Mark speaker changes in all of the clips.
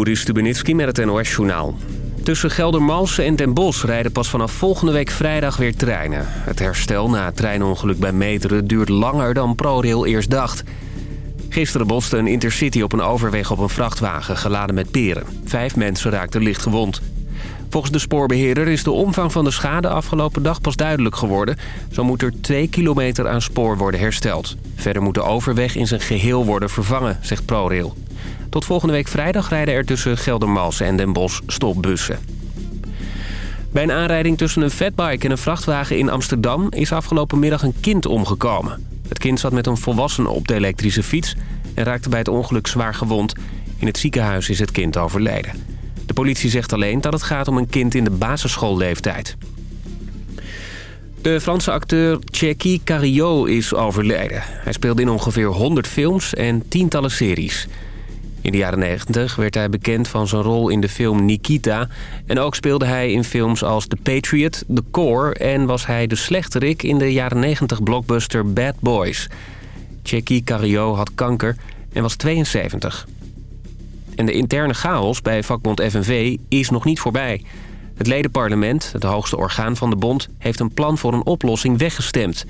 Speaker 1: Juri Stubenitski met het NOS-journaal. Tussen Geldermalsen en Den Bosch rijden pas vanaf volgende week vrijdag weer treinen. Het herstel na het treinongeluk bij Meteren duurt langer dan ProRail eerst dacht. Gisteren botste een intercity op een overweg op een vrachtwagen geladen met peren. Vijf mensen raakten licht gewond. Volgens de spoorbeheerder is de omvang van de schade afgelopen dag pas duidelijk geworden. Zo moet er twee kilometer aan spoor worden hersteld. Verder moet de overweg in zijn geheel worden vervangen, zegt ProRail. Tot volgende week vrijdag rijden er tussen Geldermalsen en Den Bosch stopbussen. Bij een aanrijding tussen een fatbike en een vrachtwagen in Amsterdam... is afgelopen middag een kind omgekomen. Het kind zat met een volwassene op de elektrische fiets... en raakte bij het ongeluk zwaar gewond. In het ziekenhuis is het kind overleden. De politie zegt alleen dat het gaat om een kind in de basisschoolleeftijd. De Franse acteur Tchéky Carriot is overleden. Hij speelde in ongeveer 100 films en tientallen series... In de jaren 90 werd hij bekend van zijn rol in de film Nikita... en ook speelde hij in films als The Patriot, The Core... en was hij de slechterik in de jaren 90 blockbuster Bad Boys. Jackie Cario had kanker en was 72. En de interne chaos bij vakbond FNV is nog niet voorbij. Het ledenparlement, het hoogste orgaan van de bond... heeft een plan voor een oplossing weggestemd...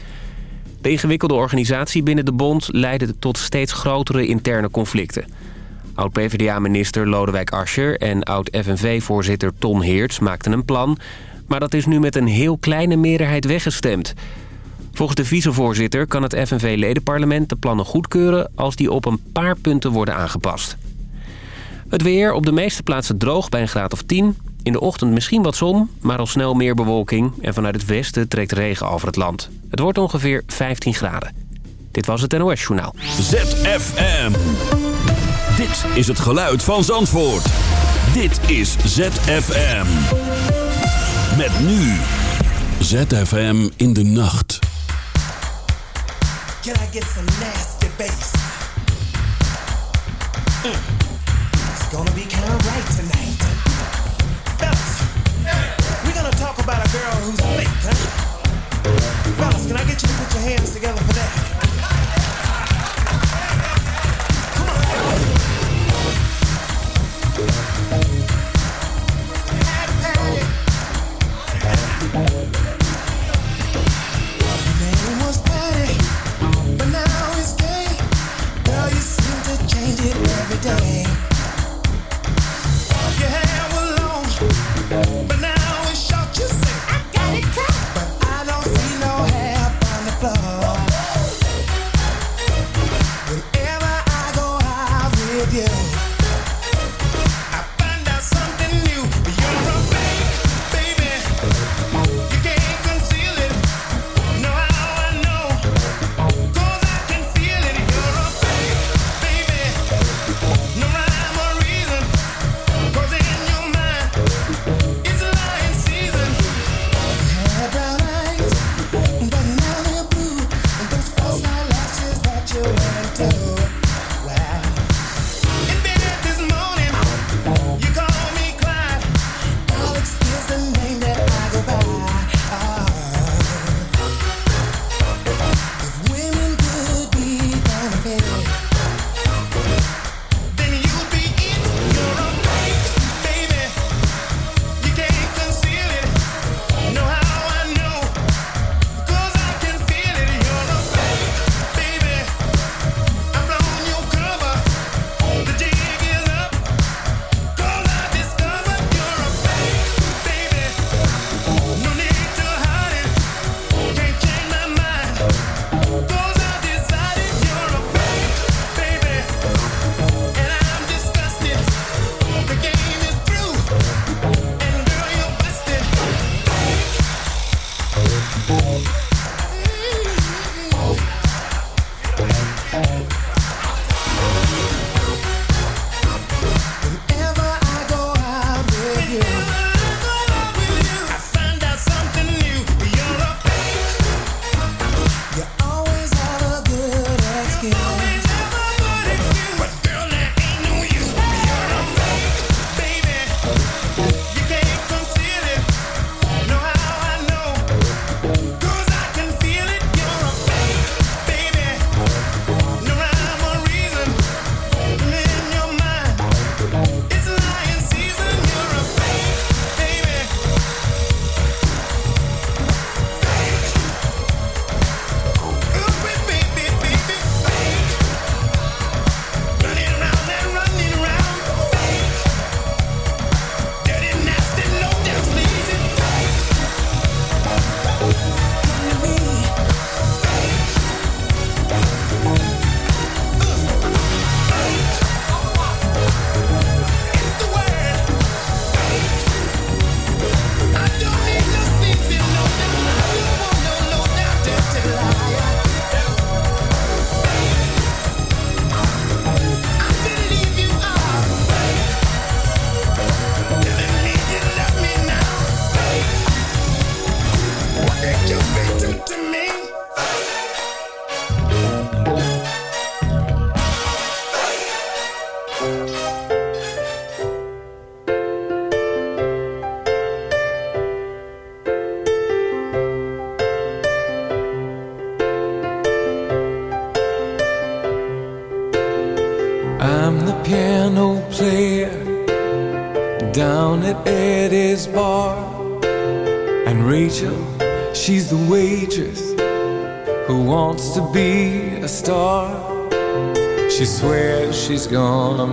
Speaker 1: De ingewikkelde organisatie binnen de bond leidde tot steeds grotere interne conflicten. Oud-PVDA-minister Lodewijk Asscher en oud-FNV-voorzitter Ton Heerts maakten een plan... maar dat is nu met een heel kleine meerderheid weggestemd. Volgens de vicevoorzitter kan het FNV-ledenparlement de plannen goedkeuren... als die op een paar punten worden aangepast. Het weer op de meeste plaatsen droog bij een graad of 10. In de ochtend misschien wat zon, maar al snel meer bewolking... en vanuit het westen trekt regen over het land. Het wordt ongeveer 15 graden. Dit was het NOS Journaal.
Speaker 2: ZFM. Dit is het geluid van Zandvoort. Dit is ZFM. Met nu. ZFM in de nacht. Can I get some nasty bass? Mm. It's gonna talk about a girl who's fake, can I get you to put your hands together for that?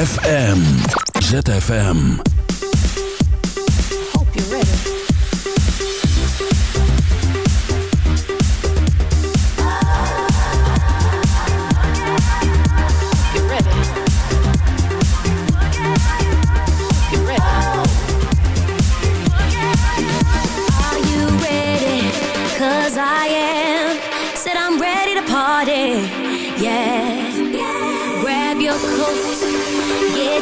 Speaker 3: ZFM. ZFM.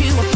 Speaker 4: you.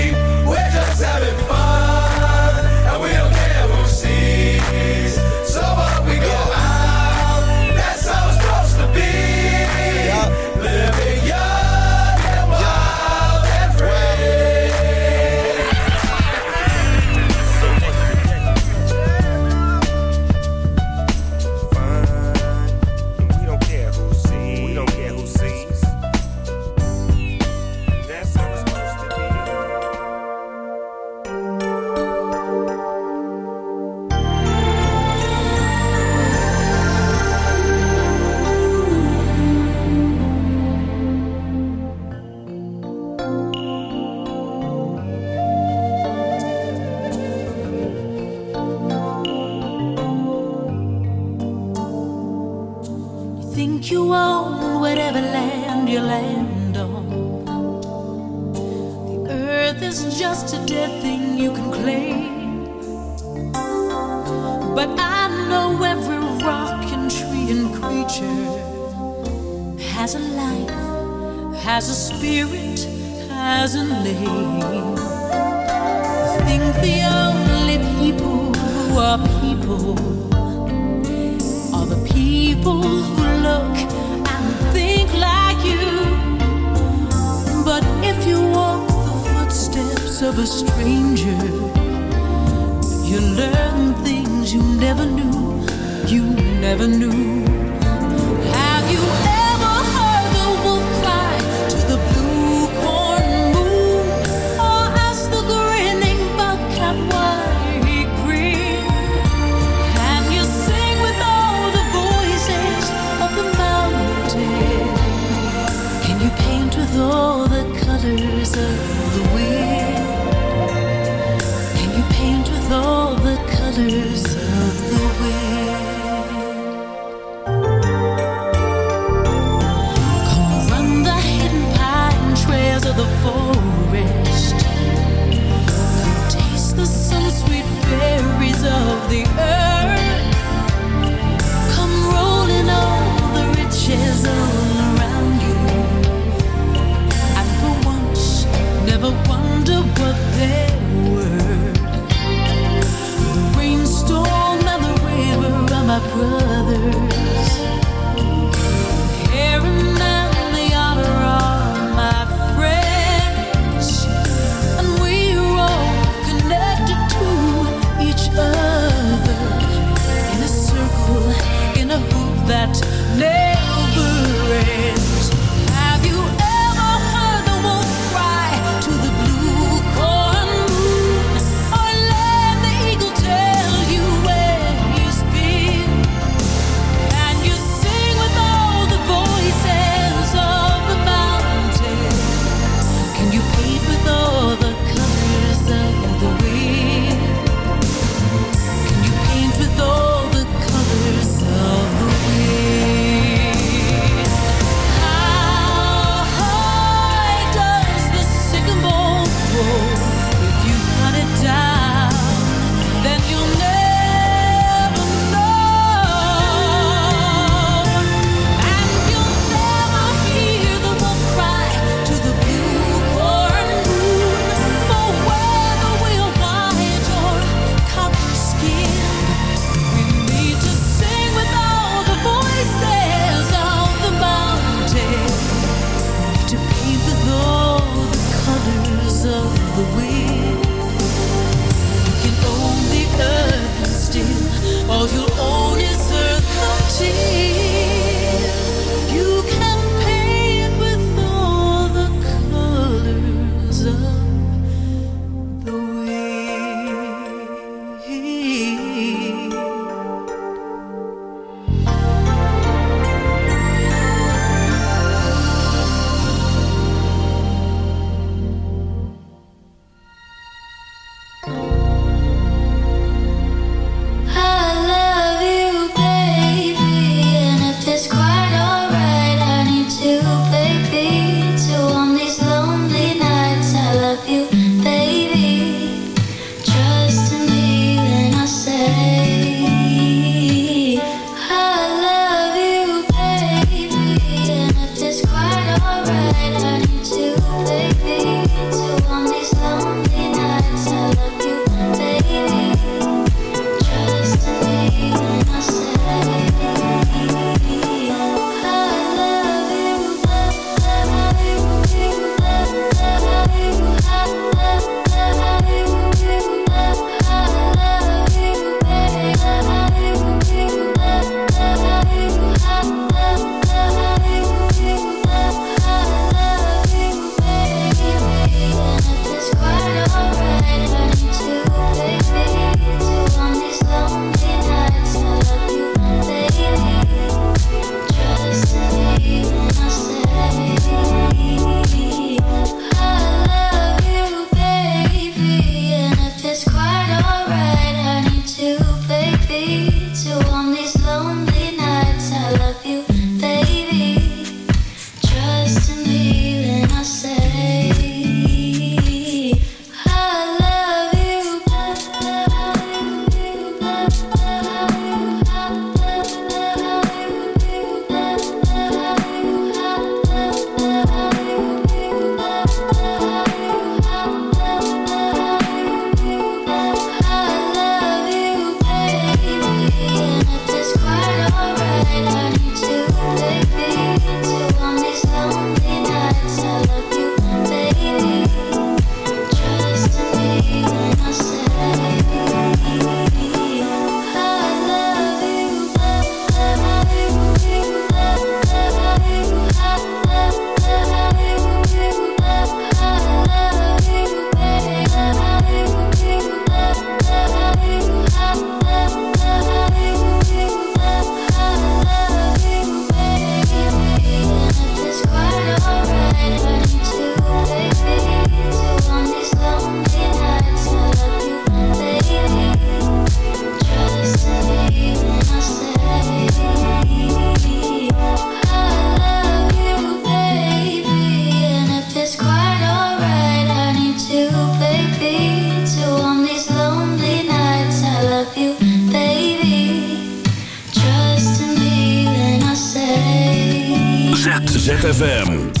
Speaker 5: ZFM.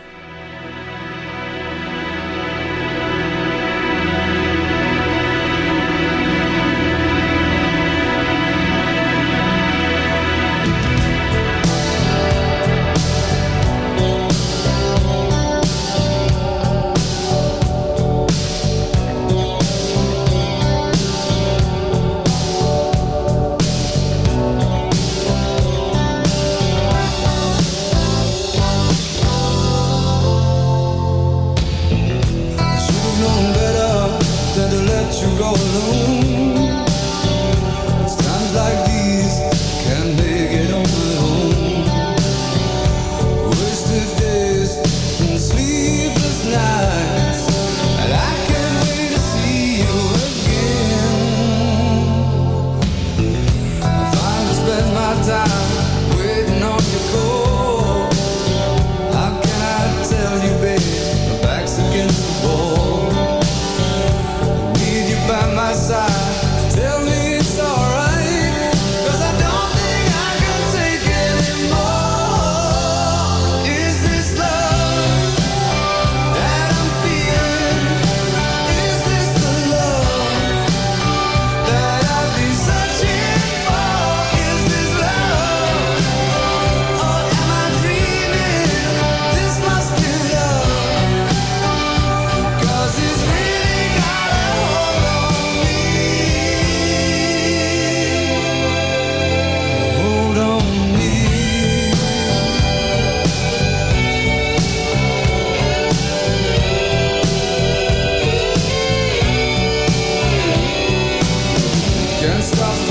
Speaker 6: stop.